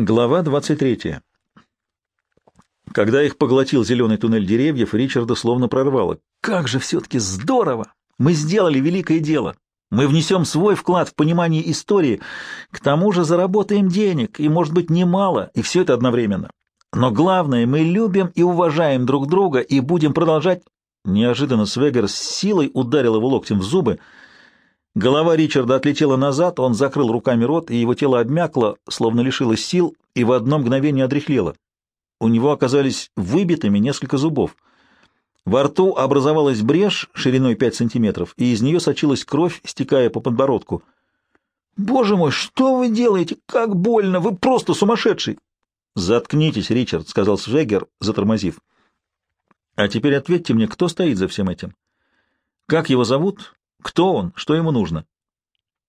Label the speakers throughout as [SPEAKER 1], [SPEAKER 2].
[SPEAKER 1] Глава 23. Когда их поглотил зеленый туннель деревьев, Ричарда словно прорвало. «Как же все-таки здорово! Мы сделали великое дело! Мы внесем свой вклад в понимание истории, к тому же заработаем денег, и, может быть, немало, и все это одновременно. Но главное, мы любим и уважаем друг друга и будем продолжать...» Неожиданно Свегер с силой ударил его локтем в зубы — Голова Ричарда отлетела назад, он закрыл руками рот, и его тело обмякло, словно лишилось сил, и в одно мгновение одряхлело. У него оказались выбитыми несколько зубов. Во рту образовалась брешь шириной 5 сантиметров, и из нее сочилась кровь, стекая по подбородку. «Боже мой, что вы делаете? Как больно! Вы просто сумасшедший!» «Заткнитесь, Ричард», — сказал Свегер, затормозив. «А теперь ответьте мне, кто стоит за всем этим? Как его зовут кто он? Что ему нужно?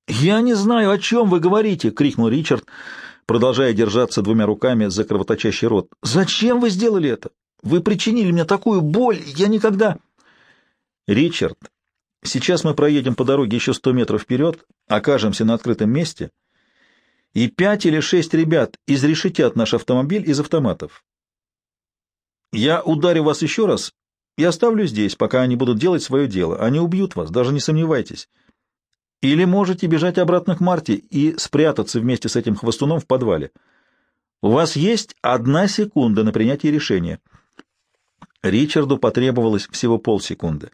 [SPEAKER 1] «Я не знаю, о чем вы говорите!» — крикнул Ричард, продолжая держаться двумя руками за кровоточащий рот. «Зачем вы сделали это? Вы причинили мне такую боль! Я никогда...» «Ричард, сейчас мы проедем по дороге еще сто метров вперед, окажемся на открытом месте, и пять или шесть ребят изрешетят наш автомобиль из автоматов. Я ударю вас еще раз, и оставлю здесь, пока они будут делать свое дело. Они убьют вас, даже не сомневайтесь. Или можете бежать обратно к Марте и спрятаться вместе с этим хвостуном в подвале. У вас есть одна секунда на принятие решения. Ричарду потребовалось всего полсекунды.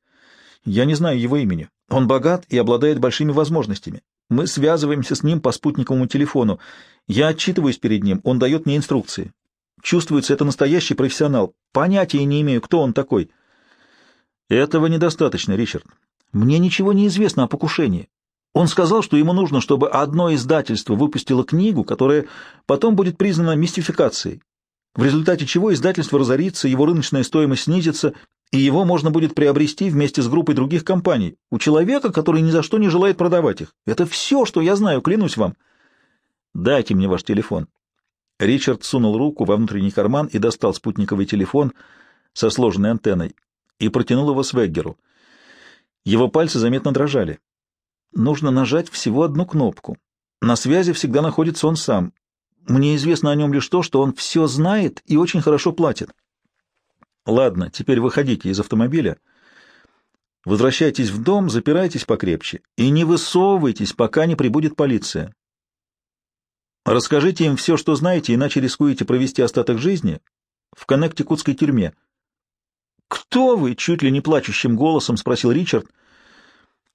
[SPEAKER 1] Я не знаю его имени. Он богат и обладает большими возможностями. Мы связываемся с ним по спутниковому телефону. Я отчитываюсь перед ним, он дает мне инструкции. Чувствуется, это настоящий профессионал. Понятия не имею, кто он такой. Этого недостаточно, Ричард. Мне ничего не известно о покушении. Он сказал, что ему нужно, чтобы одно издательство выпустило книгу, которая потом будет признана мистификацией, в результате чего издательство разорится, его рыночная стоимость снизится, и его можно будет приобрести вместе с группой других компаний, у человека, который ни за что не желает продавать их. Это все, что я знаю, клянусь вам. Дайте мне ваш телефон. Ричард сунул руку во внутренний карман и достал спутниковый телефон со сложенной антенной и протянул его Свеггеру. Его пальцы заметно дрожали. Нужно нажать всего одну кнопку. На связи всегда находится он сам. Мне известно о нем лишь то, что он все знает и очень хорошо платит. Ладно, теперь выходите из автомобиля. Возвращайтесь в дом, запирайтесь покрепче и не высовывайтесь, пока не прибудет полиция. Расскажите им все, что знаете, иначе рискуете провести остаток жизни в коннектикутской тюрьме. «Кто вы?» — чуть ли не плачущим голосом спросил Ричард.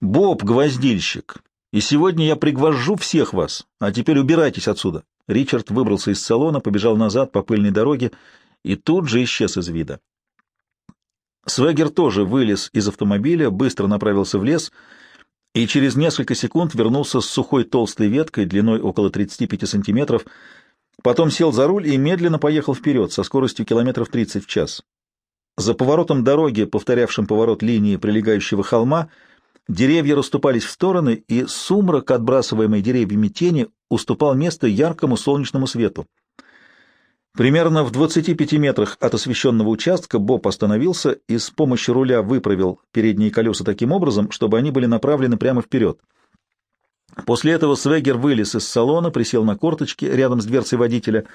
[SPEAKER 1] «Боб, гвоздильщик, и сегодня я пригвожу всех вас, а теперь убирайтесь отсюда». Ричард выбрался из салона, побежал назад по пыльной дороге и тут же исчез из вида. Свегер тоже вылез из автомобиля, быстро направился в лес и через несколько секунд вернулся с сухой толстой веткой длиной около 35 сантиметров, потом сел за руль и медленно поехал вперед со скоростью километров 30 в час. За поворотом дороги, повторявшим поворот линии прилегающего холма, деревья расступались в стороны, и сумрак, отбрасываемый деревьями тени, уступал место яркому солнечному свету. Примерно в 25 метрах от освещенного участка Боб остановился и с помощью руля выправил передние колеса таким образом, чтобы они были направлены прямо вперед. После этого Свегер вылез из салона, присел на корточки рядом с дверцей водителя,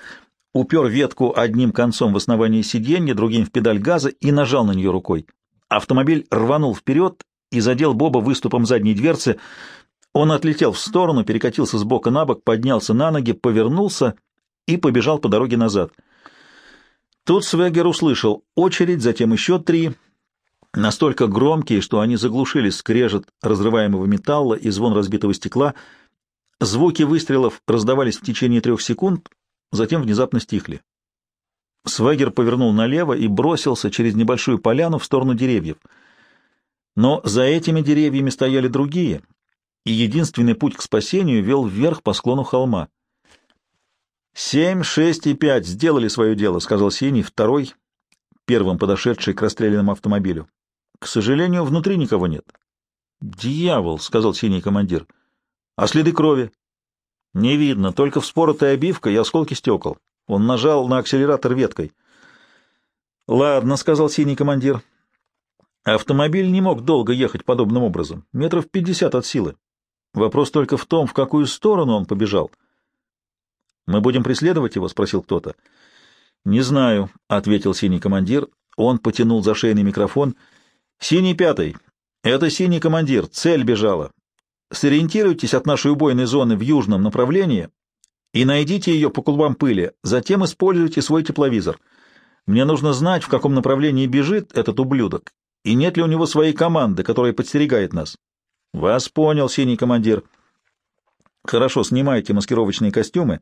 [SPEAKER 1] упер ветку одним концом в основание сиденья, другим в педаль газа и нажал на нее рукой. Автомобиль рванул вперед и задел Боба выступом задней дверцы. Он отлетел в сторону, перекатился с бока на бок, поднялся на ноги, повернулся и побежал по дороге назад. Тут Свегер услышал очередь, затем еще три, настолько громкие, что они заглушили скрежет разрываемого металла и звон разбитого стекла. Звуки выстрелов раздавались в течение трех секунд, затем внезапно стихли. Свегер повернул налево и бросился через небольшую поляну в сторону деревьев. Но за этими деревьями стояли другие, и единственный путь к спасению вел вверх по склону холма. «Семь, шесть и пять сделали свое дело», — сказал Синий, второй, первым подошедший к расстрелянному автомобилю. «К сожалению, внутри никого нет». «Дьявол», — сказал Синий командир. «А следы крови?» Не видно, только вспоротая обивка и осколки стекол. Он нажал на акселератор веткой. «Ладно», — сказал синий командир. Автомобиль не мог долго ехать подобным образом, метров пятьдесят от силы. Вопрос только в том, в какую сторону он побежал. «Мы будем преследовать его?» — спросил кто-то. «Не знаю», — ответил синий командир. Он потянул за шейный микрофон. «Синий пятый. Это синий командир. Цель бежала. Сориентируйтесь от нашей убойной зоны в южном направлении и найдите ее по клубам пыли. Затем используйте свой тепловизор. Мне нужно знать, в каком направлении бежит этот ублюдок, и нет ли у него своей команды, которая подстерегает нас». «Вас понял, синий командир». «Хорошо, снимайте маскировочные костюмы.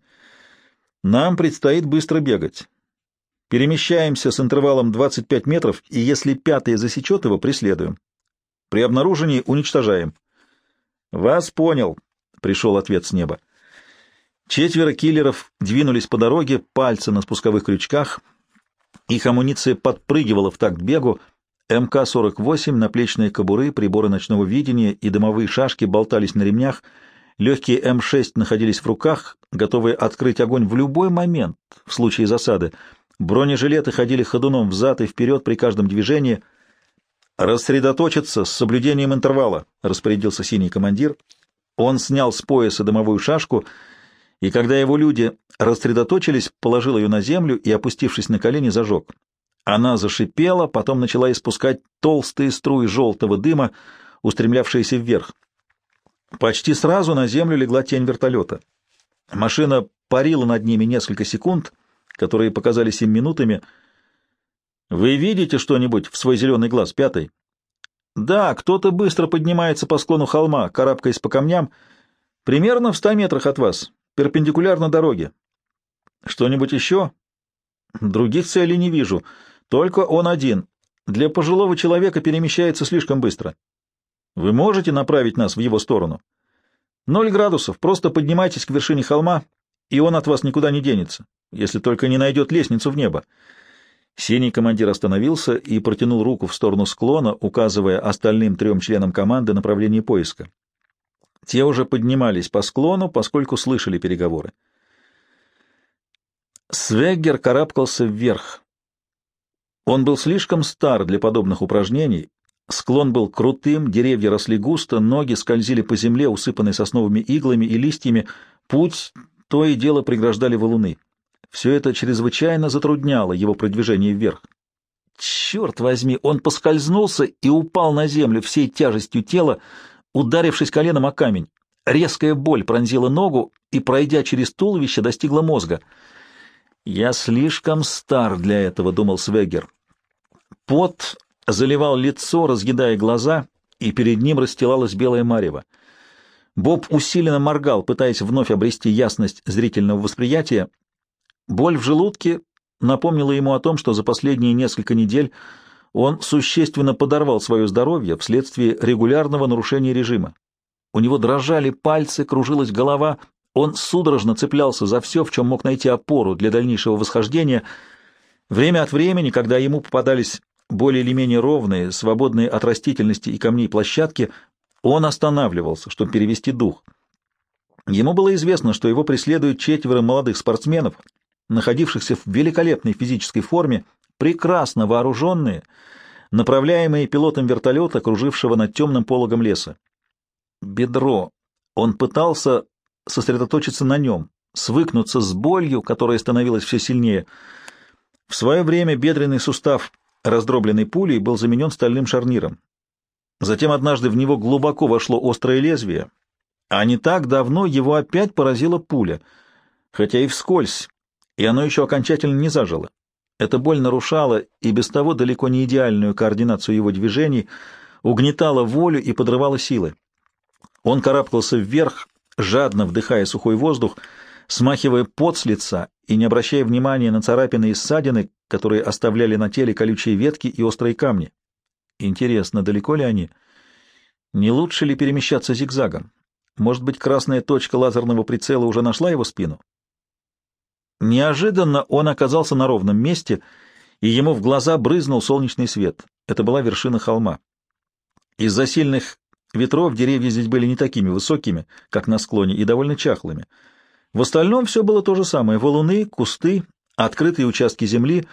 [SPEAKER 1] Нам предстоит быстро бегать». Перемещаемся с интервалом 25 метров, и если пятый засечет его, преследуем. При обнаружении уничтожаем. «Вас понял», — пришел ответ с неба. Четверо киллеров двинулись по дороге, пальцы на спусковых крючках. Их амуниция подпрыгивала в такт бегу. МК-48, наплечные кобуры, приборы ночного видения и дымовые шашки болтались на ремнях. Легкие М6 находились в руках, готовые открыть огонь в любой момент в случае засады. Бронежилеты ходили ходуном взад и вперед при каждом движении. «Рассредоточиться с соблюдением интервала», — распорядился синий командир. Он снял с пояса дымовую шашку, и когда его люди рассредоточились, положил ее на землю и, опустившись на колени, зажег. Она зашипела, потом начала испускать толстые струи желтого дыма, устремлявшиеся вверх. Почти сразу на землю легла тень вертолета. Машина парила над ними несколько секунд — которые показались им минутами. «Вы видите что-нибудь в свой зеленый глаз, пятый?» «Да, кто-то быстро поднимается по склону холма, карабкаясь по камням, примерно в ста метрах от вас, перпендикулярно дороге. Что-нибудь еще?» «Других целей не вижу, только он один. Для пожилого человека перемещается слишком быстро. Вы можете направить нас в его сторону?» «Ноль градусов, просто поднимайтесь к вершине холма, и он от вас никуда не денется если только не найдет лестницу в небо. Синий командир остановился и протянул руку в сторону склона, указывая остальным трем членам команды направление поиска. Те уже поднимались по склону, поскольку слышали переговоры. Свеггер карабкался вверх. Он был слишком стар для подобных упражнений. Склон был крутым, деревья росли густо, ноги скользили по земле, усыпанной сосновыми иглами и листьями, путь то и дело преграждали валуны. Все это чрезвычайно затрудняло его продвижение вверх. Черт возьми, он поскользнулся и упал на землю всей тяжестью тела, ударившись коленом о камень. Резкая боль пронзила ногу и, пройдя через туловище, достигла мозга. «Я слишком стар для этого», — думал Свегер. Пот заливал лицо, разъедая глаза, и перед ним расстилалась белая марево. Боб усиленно моргал, пытаясь вновь обрести ясность зрительного восприятия, Боль в желудке напомнила ему о том, что за последние несколько недель он существенно подорвал свое здоровье вследствие регулярного нарушения режима. У него дрожали пальцы, кружилась голова, он судорожно цеплялся за все, в чем мог найти опору для дальнейшего восхождения. Время от времени, когда ему попадались более или менее ровные, свободные от растительности и камней площадки, он останавливался, чтобы перевести дух. Ему было известно, что его преследуют четверо молодых спортсменов, находившихся в великолепной физической форме, прекрасно вооруженные, направляемые пилотом вертолета, кружившего над темным пологом леса. Бедро. Он пытался сосредоточиться на нем, свыкнуться с болью, которая становилась все сильнее. В свое время бедренный сустав, раздробленный пулей, был заменен стальным шарниром. Затем однажды в него глубоко вошло острое лезвие, а не так давно его опять поразила пуля, хотя и вскользь, и оно еще окончательно не зажило. Эта боль нарушала и без того далеко не идеальную координацию его движений, угнетала волю и подрывала силы. Он карабкался вверх, жадно вдыхая сухой воздух, смахивая пот с лица и не обращая внимания на царапины и ссадины, которые оставляли на теле колючие ветки и острые камни. Интересно, далеко ли они? Не лучше ли перемещаться зигзагом? Может быть, красная точка лазерного прицела уже нашла его спину? Неожиданно он оказался на ровном месте, и ему в глаза брызнул солнечный свет. Это была вершина холма. Из-за сильных ветров деревья здесь были не такими высокими, как на склоне, и довольно чахлыми. В остальном все было то же самое — валуны, кусты, открытые участки земли.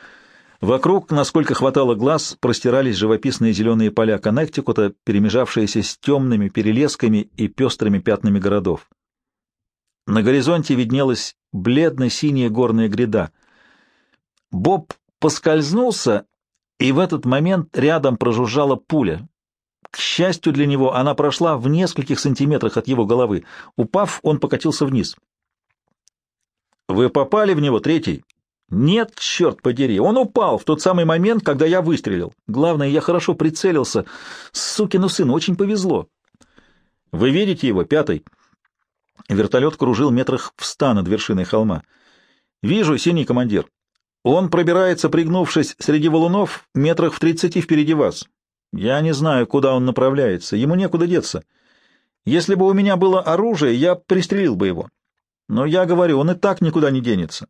[SPEAKER 1] Вокруг, насколько хватало глаз, простирались живописные зеленые поля Коннектикута, перемежавшиеся с темными перелесками и пестрыми пятнами городов. На горизонте виднелась бледно-синяя горная гряда. Боб поскользнулся, и в этот момент рядом прожужжала пуля. К счастью для него, она прошла в нескольких сантиметрах от его головы. Упав, он покатился вниз. «Вы попали в него, третий?» «Нет, черт подери, он упал в тот самый момент, когда я выстрелил. Главное, я хорошо прицелился. Сукину сыну очень повезло». «Вы видите его, пятый?» Вертолет кружил метрах в ста над вершиной холма. «Вижу, синий командир. Он пробирается, пригнувшись среди валунов, метрах в тридцати впереди вас. Я не знаю, куда он направляется, ему некуда деться. Если бы у меня было оружие, я пристрелил бы его. Но я говорю, он и так никуда не денется.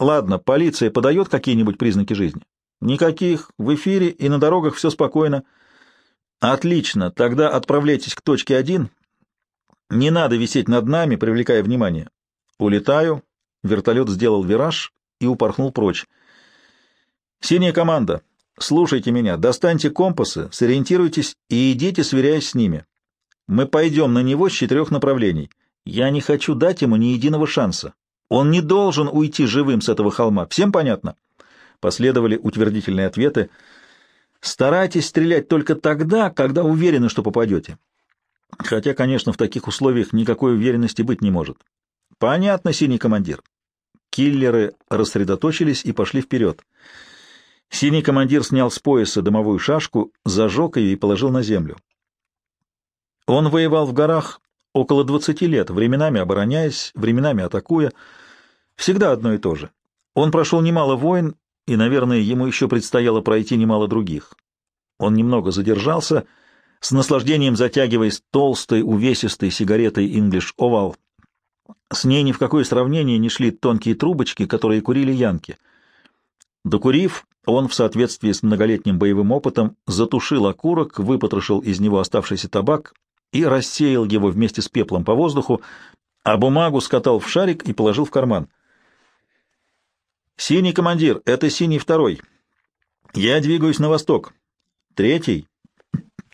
[SPEAKER 1] Ладно, полиция подает какие-нибудь признаки жизни? Никаких. В эфире и на дорогах все спокойно. Отлично, тогда отправляйтесь к точке один. Не надо висеть над нами, привлекая внимание. Улетаю. Вертолет сделал вираж и упорхнул прочь. Синяя команда. Слушайте меня, достаньте компасы, сориентируйтесь и идите, сверяясь с ними. Мы пойдем на него с четырех направлений. Я не хочу дать ему ни единого шанса. Он не должен уйти живым с этого холма. Всем понятно? Последовали утвердительные ответы. Старайтесь стрелять только тогда, когда уверены, что попадете. Хотя, конечно, в таких условиях никакой уверенности быть не может. Понятно, синий командир. Киллеры рассредоточились и пошли вперед. Синий командир снял с пояса дымовую шашку, зажег ее и положил на землю. Он воевал в горах около двадцати лет, временами обороняясь, временами атакуя. Всегда одно и то же. Он прошел немало войн, и, наверное, ему еще предстояло пройти немало других. Он немного задержался, с наслаждением затягиваясь толстой, увесистой сигаретой English Oval. С ней ни в какое сравнение не шли тонкие трубочки, которые курили янки. Докурив, он, в соответствии с многолетним боевым опытом, затушил окурок, выпотрошил из него оставшийся табак и рассеял его вместе с пеплом по воздуху, а бумагу скатал в шарик и положил в карман. «Синий командир, это синий второй. Я двигаюсь на восток. Третий.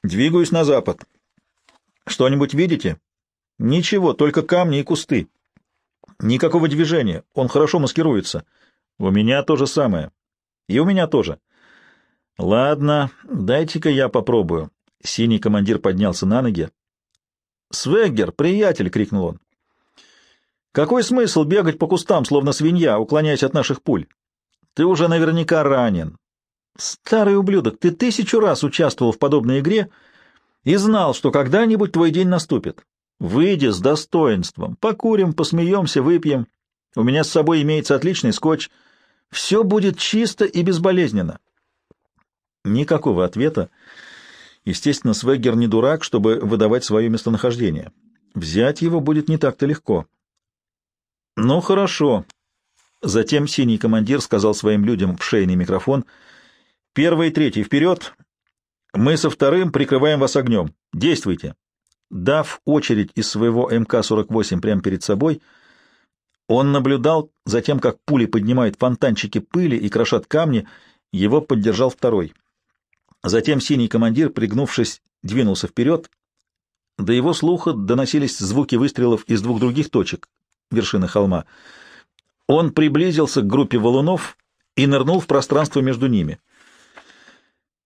[SPEAKER 1] Двигаюсь на запад. Что-нибудь видите? Ничего, только камни и кусты. Никакого движения, он хорошо маскируется. У меня то же самое. И у меня тоже. Ладно, дайте-ка я попробую. Синий командир поднялся на ноги. «Свеггер, приятель!» — крикнул он. «Какой смысл бегать по кустам, словно свинья, уклоняясь от наших пуль? Ты уже наверняка ранен. Старый ублюдок, ты тысячу раз участвовал в подобной игре и знал, что когда-нибудь твой день наступит. Выйди с достоинством, покурим, посмеемся, выпьем. У меня с собой имеется отличный скотч — все будет чисто и безболезненно. Никакого ответа. Естественно, Свеггер не дурак, чтобы выдавать свое местонахождение. Взять его будет не так-то легко. Ну, хорошо. Затем синий командир сказал своим людям в шейный микрофон. Первый и третий вперед. Мы со вторым прикрываем вас огнем. Действуйте. Дав очередь из своего МК-48 прямо перед собой, — он наблюдал за тем, как пули поднимают фонтанчики пыли и крошат камни, его поддержал второй. Затем синий командир, пригнувшись, двинулся вперед. До его слуха доносились звуки выстрелов из двух других точек вершины холма. Он приблизился к группе валунов и нырнул в пространство между ними.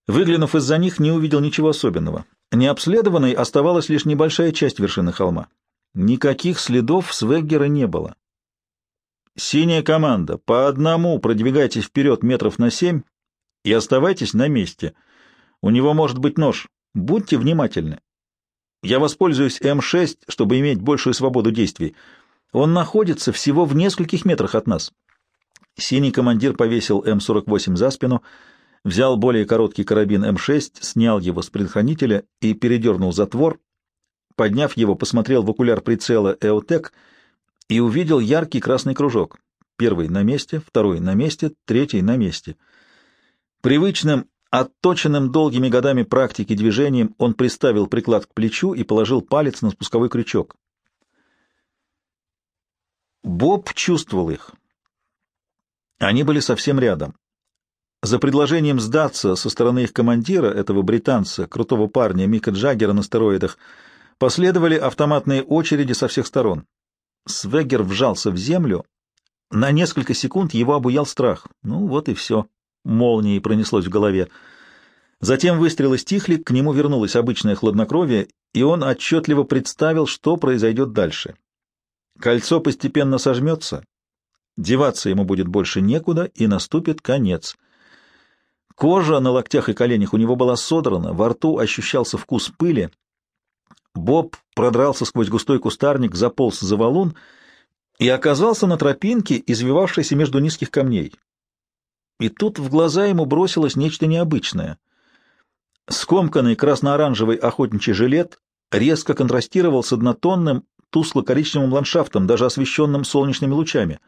[SPEAKER 1] Выглянув из-за них, не увидел ничего особенного. Необследованной оставалась лишь небольшая часть вершины холма. Никаких следов Свеггера не было. Синяя команда, по одному продвигайтесь вперед метров на семь и оставайтесь на месте. У него может быть нож. Будьте внимательны. Я воспользуюсь М6, чтобы иметь большую свободу действий. Он находится всего в нескольких метрах от нас. Синий командир повесил М48 за спину, взял более короткий карабин М6, снял его с предохранителя и передернул затвор. Подняв его, посмотрел в окуляр прицела «Эотек» и увидел яркий красный кружок. Первый на месте, второй на месте, третий на месте. Привычным, отточенным долгими годами практики движением он приставил приклад к плечу и положил палец на спусковой крючок. Боб чувствовал их. Они были совсем рядом. За предложением сдаться со стороны их командира, этого британца, крутого парня Мика Джаггера на стероидах, последовали автоматные очереди со всех сторон. Свегер вжался в землю. На несколько секунд его обуял страх. Ну вот и все. Молнией пронеслось в голове. Затем выстрелы стихли, к нему вернулось обычное хладнокровие, и он отчетливо представил, что произойдет дальше. Кольцо постепенно сожмется, деваться ему будет больше некуда, и наступит конец. Кожа на локтях и коленях у него была содрана, во рту ощущался вкус пыли. Боб продрался сквозь густой кустарник, заполз за валун и оказался на тропинке, извивавшейся между низких камней. И тут в глаза ему бросилось нечто необычное. Скомканный красно-оранжевый охотничий жилет резко контрастировал с однотонным тускло-коричневым ландшафтом, даже освещенным солнечными лучами.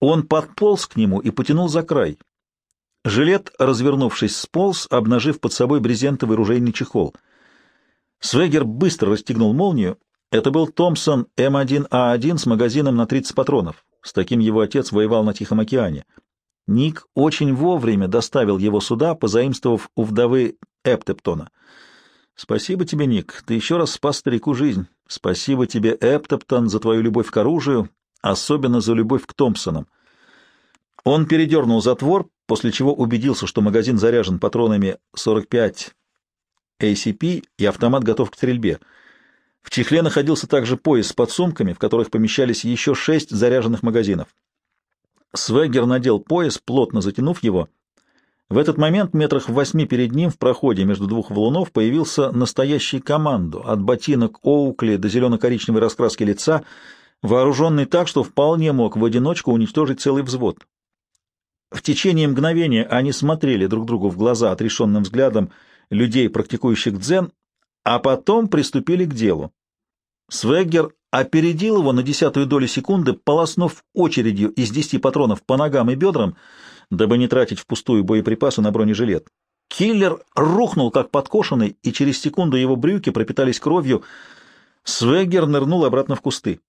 [SPEAKER 1] Он подполз к нему и потянул за край. Жилет, развернувшись, сполз, обнажив под собой брезентовый ружейный чехол. Свегер быстро расстегнул молнию. Это был Томпсон М1А1 с магазином на 30 патронов. С таким его отец воевал на Тихом океане. Ник очень вовремя доставил его сюда, позаимствовав у вдовы Эптептона. Спасибо тебе, Ник, ты еще раз спас старику жизнь. Спасибо тебе, Эптептон, за твою любовь к оружию, особенно за любовь к Томпсонам. Он передернул затвор, после чего убедился, что магазин заряжен патронами 45 ACP и автомат готов к стрельбе. В чехле находился также пояс с подсумками, в которых помещались еще шесть заряженных магазинов. Свегер надел пояс, плотно затянув его. В этот момент метрах в восьми перед ним в проходе между двух валунов появился настоящий командо, от ботинок Оукли до зелено-коричневой раскраски лица, вооруженный так, что вполне мог в одиночку уничтожить целый взвод. В течение мгновения они смотрели друг другу в глаза отрешенным взглядом людей, практикующих дзен, а потом приступили к делу. Свеггер опередил его на десятую долю секунды, полоснув очередью из десяти патронов по ногам и бедрам, дабы не тратить впустую боеприпасы на бронежилет. Киллер рухнул как подкошенный, и через секунду его брюки пропитались кровью. Свеггер нырнул обратно в кусты.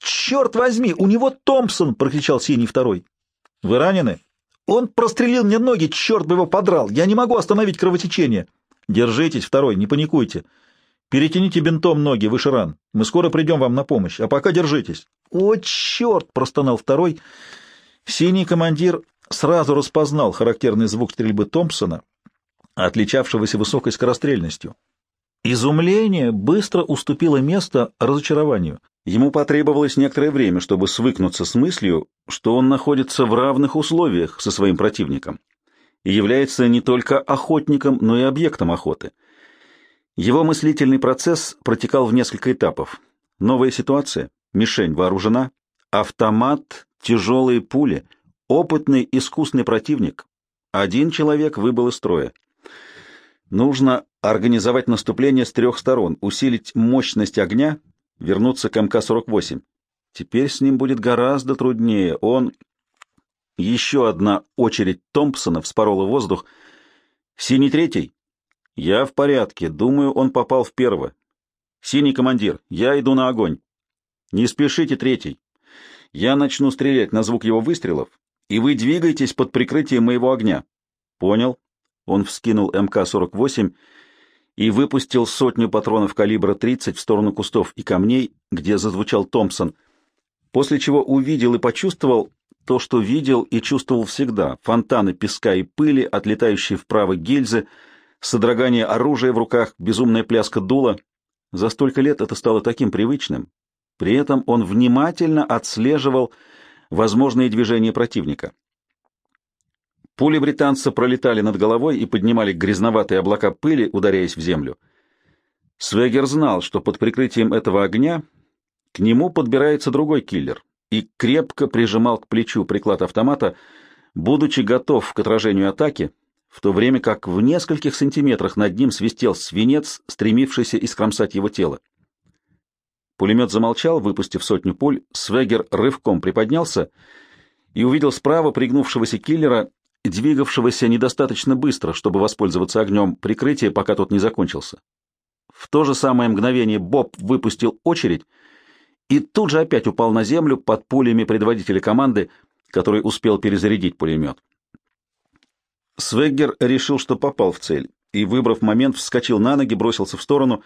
[SPEAKER 1] «Черт возьми, у него Томпсон!» — прокричал синий второй. «Вы ранены?» «Он прострелил мне ноги, черт бы его подрал! Я не могу остановить кровотечение!» «Держитесь, второй, не паникуйте!» Перетяните бинтом ноги выше ран. Мы скоро придем вам на помощь, а пока держитесь. — О, черт! — простонал второй. Синий командир сразу распознал характерный звук стрельбы Томпсона, отличавшегося высокой скорострельностью. Изумление быстро уступило место разочарованию. Ему потребовалось некоторое время, чтобы свыкнуться с мыслью, что он находится в равных условиях со своим противником и является не только охотником, но и объектом охоты — его мыслительный процесс протекал в несколько этапов. Новая ситуация, мишень вооружена, автомат, тяжелые пули, опытный искусный противник. Один человек выбыл из строя. Нужно организовать наступление с трех сторон, усилить мощность огня, вернуться к МК-48. Теперь с ним будет гораздо труднее. Он... Еще одна очередь Томпсона вспорола воздух. Синий третий «Я в порядке. Думаю, он попал в первого. Синий командир, я иду на огонь. Не спешите, третий. Я начну стрелять на звук его выстрелов, и вы двигаетесь под прикрытием моего огня». «Понял». Он вскинул МК-48 и выпустил сотню патронов калибра 30 в сторону кустов и камней, где зазвучал Томпсон, после чего увидел и почувствовал то, что видел и чувствовал всегда — фонтаны песка и пыли, отлетающие вправо гильзы — содрогание оружия в руках, безумная пляска дула. За столько лет это стало таким привычным. При этом он внимательно отслеживал возможные движения противника. Пули британца пролетали над головой и поднимали грязноватые облака пыли, ударяясь в землю. Свегер знал, что под прикрытием этого огня к нему подбирается другой киллер, и крепко прижимал к плечу приклад автомата, будучи готов к отражению атаки, в то время как в нескольких сантиметрах над ним свистел свинец, стремившийся искромсать его тело. Пулемет замолчал, выпустив сотню пуль, Свегер рывком приподнялся и увидел справа пригнувшегося киллера, двигавшегося недостаточно быстро, чтобы воспользоваться огнем прикрытия, пока тот не закончился. В то же самое мгновение Боб выпустил очередь и тут же опять упал на землю под пулями предводителя команды, который успел перезарядить пулемет. Свеггер решил, что попал в цель, и, выбрав момент, вскочил на ноги, бросился в сторону.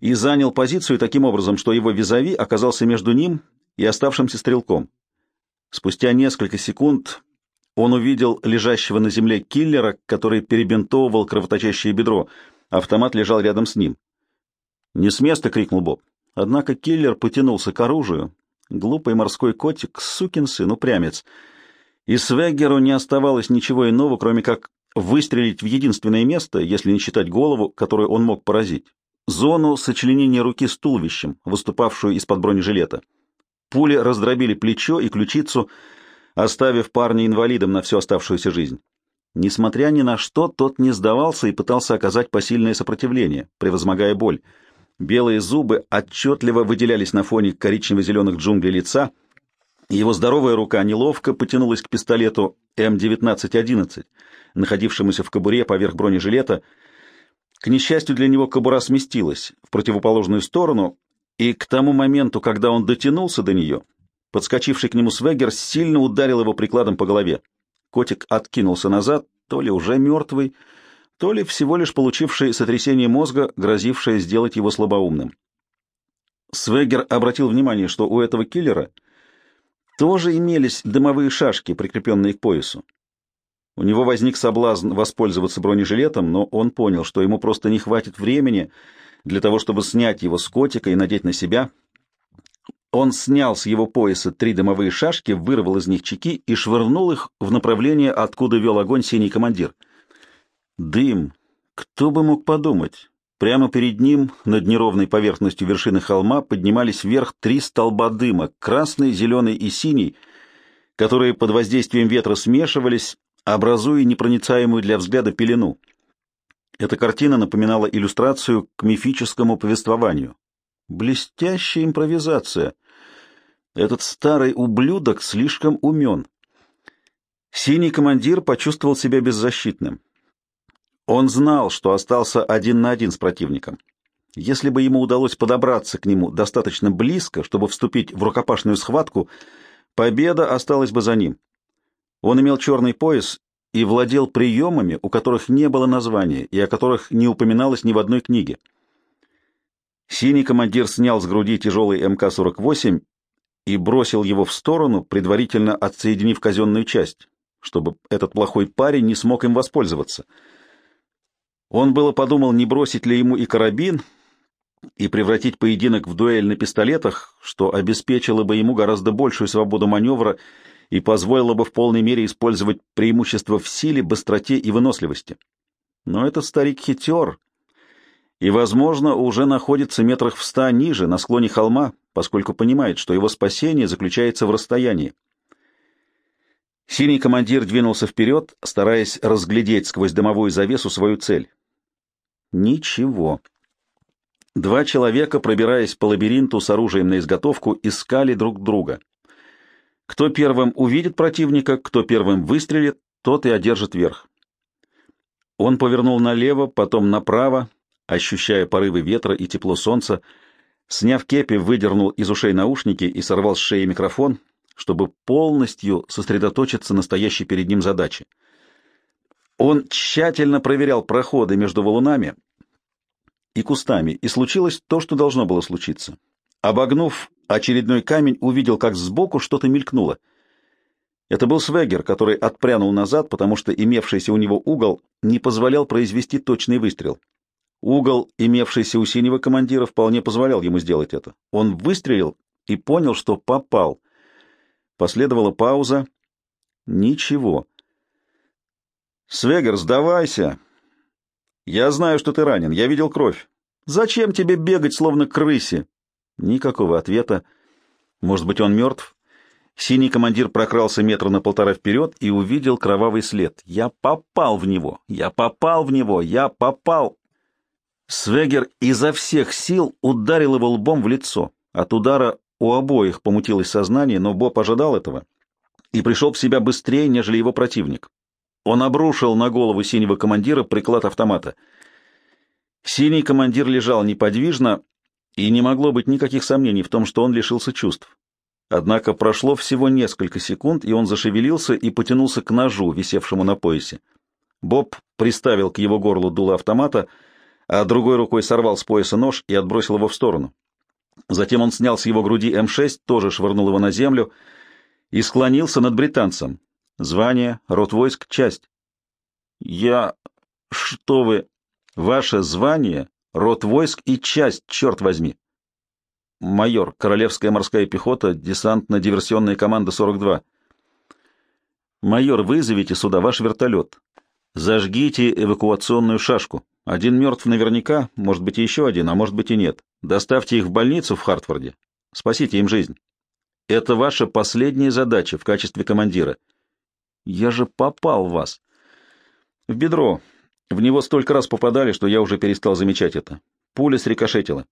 [SPEAKER 2] и занял позицию таким образом, что его визави оказался между ним и оставшимся стрелком. Спустя несколько секунд он увидел лежащего на земле киллера, который перебинтовывал кровоточащее бедро. Автомат лежал рядом с ним. «Не с места!» — крикнул Боб. Однако киллер потянулся к оружию. Глупый морской котик, сукин сын, упрямец. И Свеггеру не оставалось ничего иного, кроме как выстрелить в единственное место, если не считать голову, которую он мог поразить. Зону сочленения руки с туловищем, выступавшую из-под бронежилета. Пули раздробили плечо и ключицу, оставив парня инвалидом на всю оставшуюся жизнь. Несмотря ни на что, тот не сдавался и пытался оказать посильное сопротивление, превозмогая боль. Белые зубы отчетливо выделялись на фоне коричнево-зеленых джунглей лица. Его здоровая рука неловко потянулась к пистолету М1911, находившемуся в кобуре поверх бронежилета. К несчастью для него кобура сместилась в противоположную сторону, и к тому моменту, когда он дотянулся до нее, подскочивший к нему Свегер сильно ударил его прикладом по голове. Котик откинулся назад, то ли уже мертвый, то ли всего лишь получивший сотрясение мозга, грозившее сделать его слабоумным. Свегер обратил внимание, что у этого киллера тоже имелись дымовые шашки, прикрепленные к поясу. У него возник соблазн воспользоваться бронежилетом, но он понял, что ему просто не хватит времени для того, чтобы снять его с котика и надеть на себя. Он снял с его пояса три дымовые шашки, вырвал из них чеки и швырнул их в направление, откуда вел огонь синий командир — Дым. Кто бы мог подумать? Прямо перед ним, над неровной поверхностью вершины холма, поднимались вверх три столба дыма, красный, зеленый и синий, которые под воздействием ветра смешивались, образуя непроницаемую для взгляда пелену. Эта картина напоминала иллюстрацию к мифическому повествованию. Блестящая импровизация. Этот старый ублюдок слишком умен. Синий командир почувствовал себя беззащитным. Он знал, что остался один на один с противником. Если бы ему удалось подобраться к нему достаточно близко, чтобы вступить в рукопашную схватку, победа осталась бы за ним. Он имел черный пояс и владел приемами, у которых не было названия и о которых не упоминалось ни в одной книге. Синий командир снял с груди тяжелый МК-48 и бросил его в сторону, предварительно отсоединив казенную часть, чтобы этот плохой парень не смог им воспользоваться — он было подумал, не бросить ли ему и карабин, и превратить поединок в дуэль на пистолетах, что обеспечило бы ему гораздо большую свободу маневра и позволило бы в полной мере использовать преимущество в силе, быстроте и выносливости. Но этот старик хитер и, возможно, уже находится метрах в ста ниже, на склоне холма, поскольку понимает, что его спасение заключается в расстоянии. Синий командир двинулся вперед, стараясь разглядеть сквозь дымовую завесу свою цель. Ничего. Два человека, пробираясь по лабиринту с оружием на изготовку, искали друг друга. Кто первым увидит противника, кто первым выстрелит, тот и одержит верх. Он повернул налево, потом направо, ощущая порывы ветра и тепло солнца. Сняв кепи, выдернул из ушей наушники и сорвал с шеи микрофон, чтобы полностью сосредоточиться на стоящей перед ним задаче. Он тщательно проверял проходы между валунами и кустами, и случилось то, что должно было случиться. Обогнув очередной камень, увидел, как сбоку что-то мелькнуло. Это был Свегер, который отпрянул назад, потому что имевшийся у него угол не позволял произвести точный выстрел. Угол, имевшийся у синего командира, вполне позволял ему сделать это. Он выстрелил и понял, что попал. Последовала пауза. Ничего. «Свегер, сдавайся!» «Я знаю, что ты ранен. Я видел кровь. Зачем тебе бегать, словно крысе?» Никакого ответа. Может быть, он мертв? Синий командир прокрался метра на полтора вперед и увидел кровавый след. «Я попал в него! Я попал в него! Я попал!» Свегер изо всех сил ударил его лбом в лицо. От удара у обоих помутилось сознание, но Боб ожидал этого и пришел в себя быстрее, нежели его противник. Он обрушил на голову синего командира приклад автомата. Синий командир лежал неподвижно, и не могло быть никаких сомнений в том, что он лишился чувств. Однако прошло всего несколько секунд, и он зашевелился и потянулся к ножу, висевшему на поясе. Боб приставил к его горлу дуло автомата, а другой рукой сорвал с пояса нож и отбросил его в сторону. Затем он снял с его груди М6, тоже швырнул его на землю и склонился над британцем. Звание, род войск, часть. Я... Что вы... Ваше звание, род войск и часть, черт возьми. Майор, Королевская морская пехота, десантно-диверсионная команда 42. Майор, вызовите сюда ваш вертолет. Зажгите эвакуационную шашку. Один мертв наверняка, может быть, еще один, а может быть и нет. Доставьте их в больницу в Хартфорде. Спасите им жизнь. Это ваша последняя задача в качестве командира. Я же попал в вас. В бедро. В него столько раз попадали, что я уже перестал замечать это. Пуля срикошетила.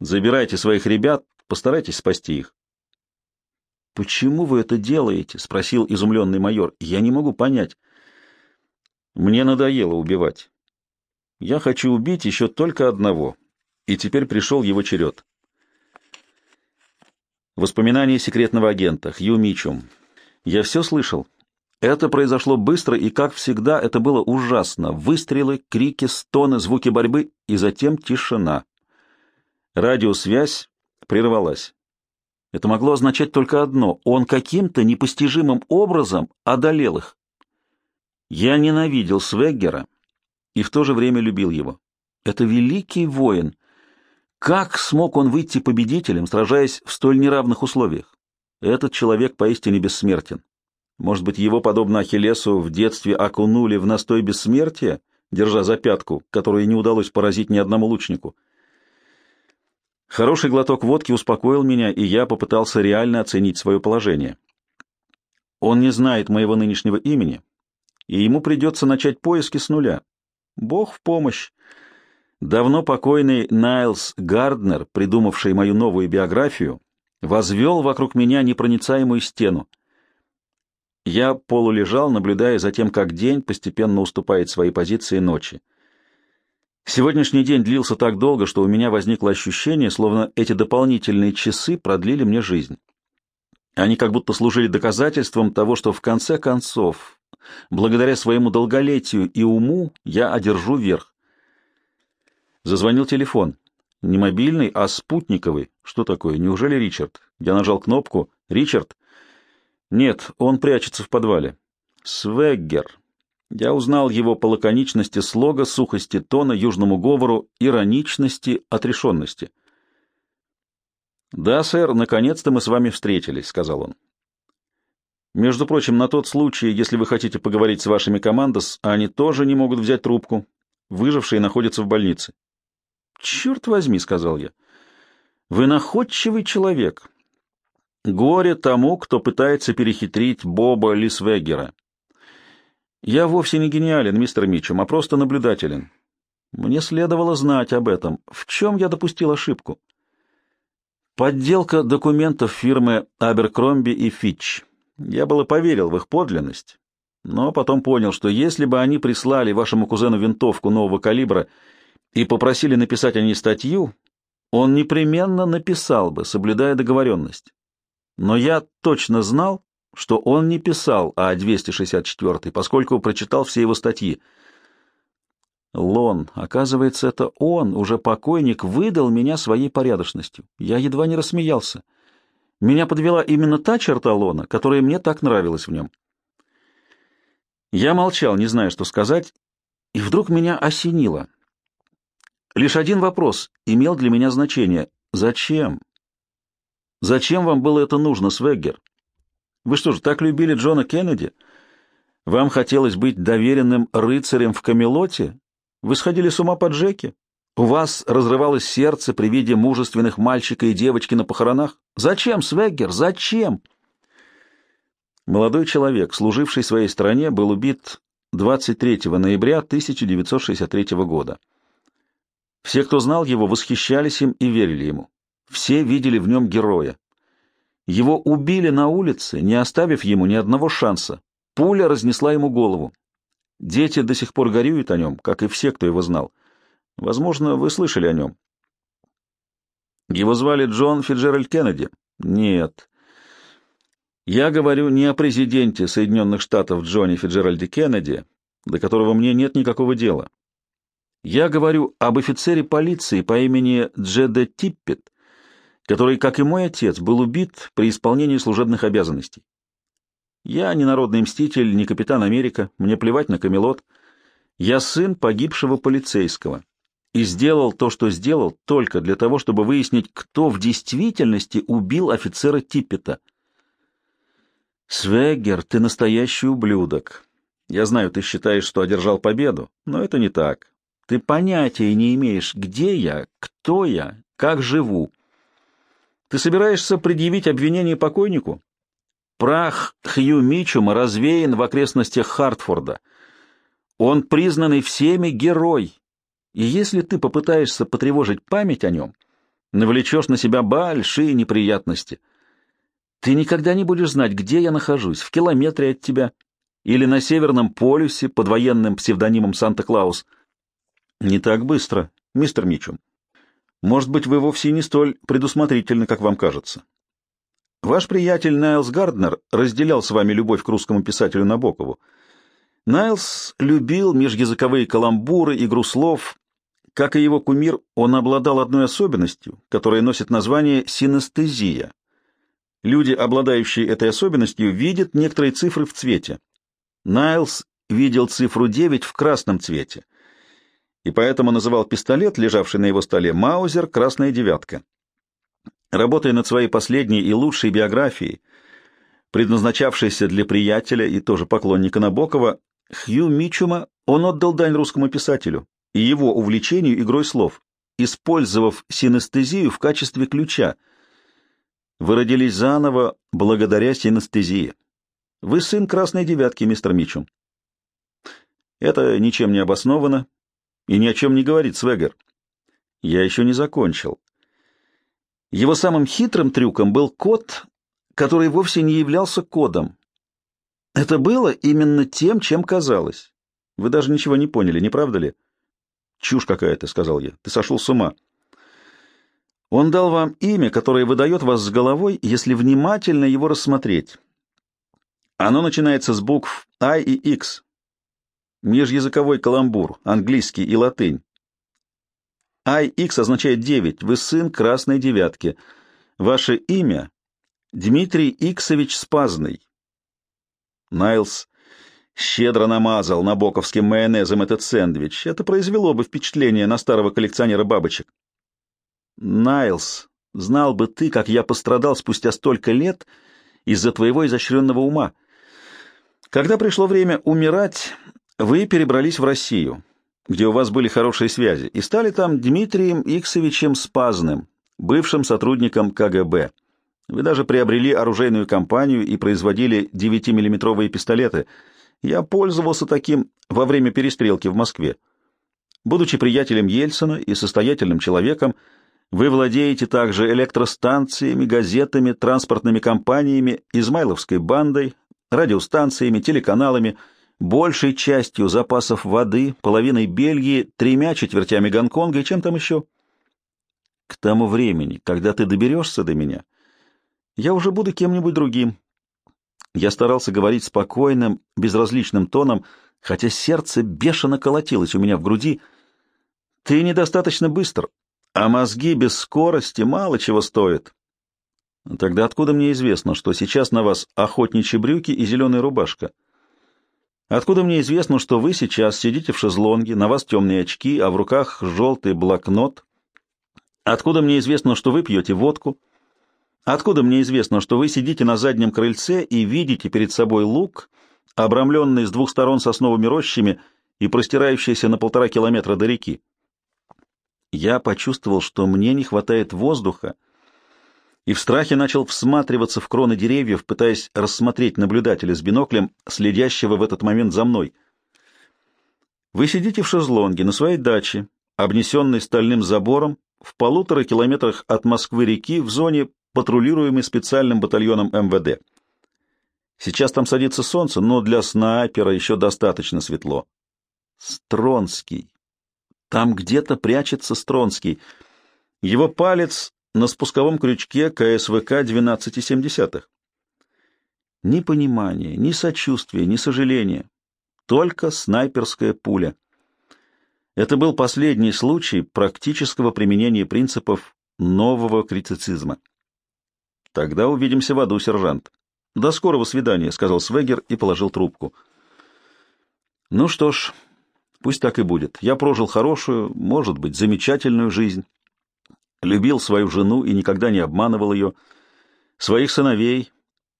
[SPEAKER 2] Забирайте своих ребят, постарайтесь спасти их. «Почему вы это делаете?» — спросил изумленный майор. «Я не могу понять». «Мне надоело убивать. Я хочу убить еще только одного, и теперь пришел его черед». Воспоминания секретного агента Хью Мичум. Я все слышал. Это произошло быстро, и, как всегда, это было ужасно. Выстрелы, крики, стоны, звуки борьбы, и затем тишина. Радиосвязь прервалась. Это могло означать только одно — он каким-то непостижимым образом одолел их. Я ненавидел Свеггера и в то же время любил его. Это великий воин, как смог он выйти победителем, сражаясь в столь неравных условиях? Этот человек поистине бессмертен. Может быть, его, подобно Ахиллесу, в детстве окунули в настой бессмертия, держа за пятку, которую не удалось поразить ни одному лучнику. Хороший глоток водки успокоил меня, и я попытался реально оценить свое положение. Он не знает моего нынешнего имени, и ему придется начать поиски с нуля. Бог в помощь. Давно покойный Найлс Гарднер, придумавший мою новую биографию, возвел вокруг меня непроницаемую стену. Я полулежал, наблюдая за тем, как день постепенно уступает своей позиции ночи. Сегодняшний день длился так долго, что у меня возникло ощущение, словно эти дополнительные часы продлили мне жизнь. Они как будто служили доказательством того, что в конце концов, благодаря своему долголетию и уму, я одержу верх. Зазвонил телефон. Не мобильный, а спутниковый. Что такое? Неужели Ричард? Я нажал кнопку. Ричард? Нет, он прячется в подвале. Свеггер. Я узнал его по лаконичности слога, сухости тона, южному говору, ироничности, отрешенности. «Да, сэр, наконец-то мы с вами встретились», — сказал он. «Между прочим, на тот случай, если вы хотите поговорить с вашими командос, они тоже не могут взять трубку. Выжившие находятся в больнице. «Черт возьми», — сказал я, — «вы находчивый человек. Горе тому, кто пытается перехитрить Боба Лисвегера. Я вовсе не гениален, мистер Митчум, а просто наблюдателен. Мне следовало знать об этом. В чем я допустил ошибку?» Подделка документов фирмы Аберкромби и Фитч. Я было поверил в их подлинность, но потом понял, что если бы они прислали вашему кузену винтовку нового калибра и попросили написать о ней статью, он непременно написал бы, соблюдая договоренность. Но я точно знал, что он не писал о 264 поскольку прочитал все его статьи. Лон, оказывается, это он, уже покойник, выдал меня своей порядочностью. Я едва не рассмеялся. Меня подвела именно та черта Лона, которая мне так нравилась в нем. Я молчал, не зная, что сказать, и вдруг меня осенило — Лишь один вопрос имел для меня значение. Зачем? Зачем вам было это нужно, Свеггер? Вы что же, так любили Джона Кеннеди? Вам хотелось быть доверенным рыцарем в Камелоте? Вы сходили с ума по Джеке? У вас разрывалось сердце при виде мужественных мальчика и девочки на похоронах? Зачем, Свеггер, зачем? Молодой человек, служивший своей стране, был убит 23 ноября 1963 года. Все, кто знал его, восхищались им и верили ему. Все видели в нем героя. Его убили на улице, не оставив ему ни одного шанса. Пуля разнесла ему голову. Дети до сих пор горюют о нем, как и все, кто его знал. Возможно, вы слышали о нем. Его звали Джон Фиджеральд Кеннеди? Нет. Я говорю не о президенте Соединенных Штатов Джоне Фиджеральде Кеннеди, до которого мне нет никакого дела.
[SPEAKER 1] Я говорю об офицере полиции по имени Джеда Типпет, который, как и мой отец, был убит при исполнении служебных обязанностей. Я не народный мститель, не капитан Америка, мне плевать на Камелот. Я сын погибшего полицейского и сделал то, что сделал, только для того, чтобы выяснить, кто в действительности убил офицера Типпета. Свегер, ты настоящий ублюдок. Я знаю, ты считаешь, что одержал победу, но это не так. Ты понятия не имеешь, где я, кто я, как живу. Ты собираешься предъявить обвинение покойнику? Прах Хью Мичума развеян в окрестностях Хартфорда. Он признанный всеми герой. И если ты попытаешься потревожить память о нем, навлечешь на себя большие неприятности. Ты никогда не будешь знать, где я нахожусь, в километре от тебя, или на Северном полюсе под военным псевдонимом Санта-Клаус. Не так быстро, мистер Мичум. Может быть, вы вовсе не столь предусмотрительны, как вам кажется. Ваш приятель Найлс Гарднер разделял с вами любовь к русскому писателю Набокову. Найлс любил межязыковые каламбуры, игру слов. Как и его кумир, он обладал одной особенностью, которая носит название синестезия. Люди, обладающие этой особенностью, видят некоторые цифры в цвете. Найлс видел цифру 9 в красном цвете, и поэтому называл пистолет, лежавший на его столе, «Маузер. Красная девятка». Работая над своей последней и лучшей биографией, предназначавшейся для приятеля и тоже поклонника Набокова, Хью Мичума, он отдал дань русскому писателю и его увлечению игрой слов, использовав синестезию в качестве ключа. Вы родились заново благодаря синестезии. Вы сын Красной Девятки, мистер Мичум. Это ничем не обосновано и ни о чем не говорит Свегер. Я еще не закончил. Его самым хитрым трюком был код, который вовсе не являлся кодом. Это было именно тем, чем казалось. Вы даже ничего не поняли, не правда ли? Чушь какая-то, сказал я. Ты сошел с ума. Он дал вам имя, которое выдает вас с головой, если внимательно его рассмотреть. Оно начинается с букв I и X. Межязыковой каламбур, английский и латынь. IX означает девять. Вы сын красной девятки. Ваше имя — Дмитрий Иксович Спазный. Найлс щедро намазал набоковским майонезом этот сэндвич. Это произвело бы впечатление на старого коллекционера бабочек. Найлс, знал бы ты, как я пострадал спустя столько лет из-за твоего изощренного ума. Когда пришло время умирать, вы перебрались в Россию, где у вас были хорошие связи, и стали там Дмитрием Иксовичем Спазным, бывшим сотрудником КГБ. Вы даже приобрели оружейную компанию и производили 9-миллиметровые пистолеты. Я пользовался таким во время перестрелки в Москве. Будучи приятелем Ельцина и состоятельным человеком, вы владеете также электростанциями, газетами, транспортными компаниями, Измайловской бандой, радиостанциями, телеканалами, большей частью запасов воды, половиной Бельгии, тремя четвертями Гонконга и чем там еще. К тому времени, когда ты доберешься до меня, я уже буду кем-нибудь другим. Я старался говорить спокойным, безразличным тоном, хотя сердце бешено колотилось у меня в груди. Ты недостаточно быстр, а мозги без скорости мало чего стоят. Тогда откуда мне известно, что сейчас на вас охотничьи брюки и зеленая рубашка? Откуда мне известно, что вы сейчас сидите в шезлонге, на вас темные очки, а в руках желтый блокнот? Откуда мне известно, что вы пьете водку? Откуда мне известно, что вы сидите на заднем крыльце и видите перед собой луг, обрамленный с двух сторон сосновыми рощами и простирающийся на полтора километра до реки? Я почувствовал, что мне не хватает воздуха, и в страхе начал всматриваться в кроны деревьев, пытаясь рассмотреть наблюдателя с биноклем, следящего в этот момент за мной. Вы сидите в шезлонге на своей даче, обнесенной стальным забором, в полутора километрах от Москвы-реки в зоне, патрулируемой специальным батальоном МВД. Сейчас там садится солнце, но для снайпера еще достаточно светло. Стронский. Там где-то прячется Стронский. Его палец на спусковом крючке КСВК 12,7. Ни понимания, ни сочувствия, ни сожаления. Только снайперская пуля.
[SPEAKER 2] Это был последний случай практического применения принципов нового критицизма. Тогда увидимся в аду, сержант. До скорого свидания, сказал Свегер и положил трубку. Ну что ж, пусть так и будет. Я прожил хорошую, может быть, замечательную жизнь. Любил свою жену и никогда не обманывал ее, своих сыновей,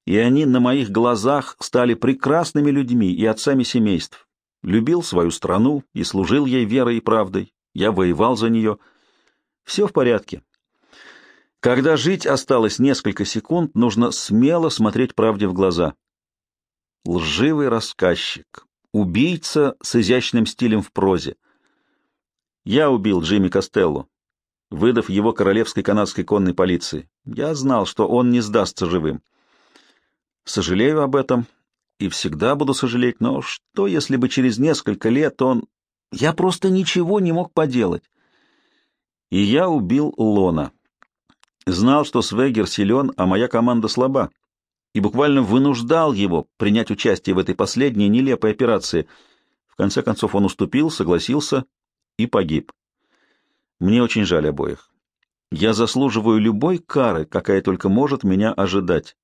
[SPEAKER 2] и они на моих глазах стали прекрасными людьми и отцами семейств. Любил свою страну и служил ей верой и правдой. Я воевал за нее. Все в порядке. Когда жить осталось несколько секунд, нужно смело смотреть правде в глаза. Лживый рассказчик, убийца с изящным стилем в прозе. Я убил Джимми Костелло, выдав его королевской канадской конной полиции. Я знал, что он не сдастся живым. Сожалею об этом и всегда буду сожалеть, но что, если бы через несколько лет он... Я просто ничего не мог поделать. И я убил Лона. Знал, что Свегер силен, а моя команда слаба, и буквально вынуждал его принять участие в этой последней нелепой операции. В конце концов он уступил, согласился и погиб. Мне очень жаль обоих. Я заслуживаю любой кары, какая только может меня ожидать.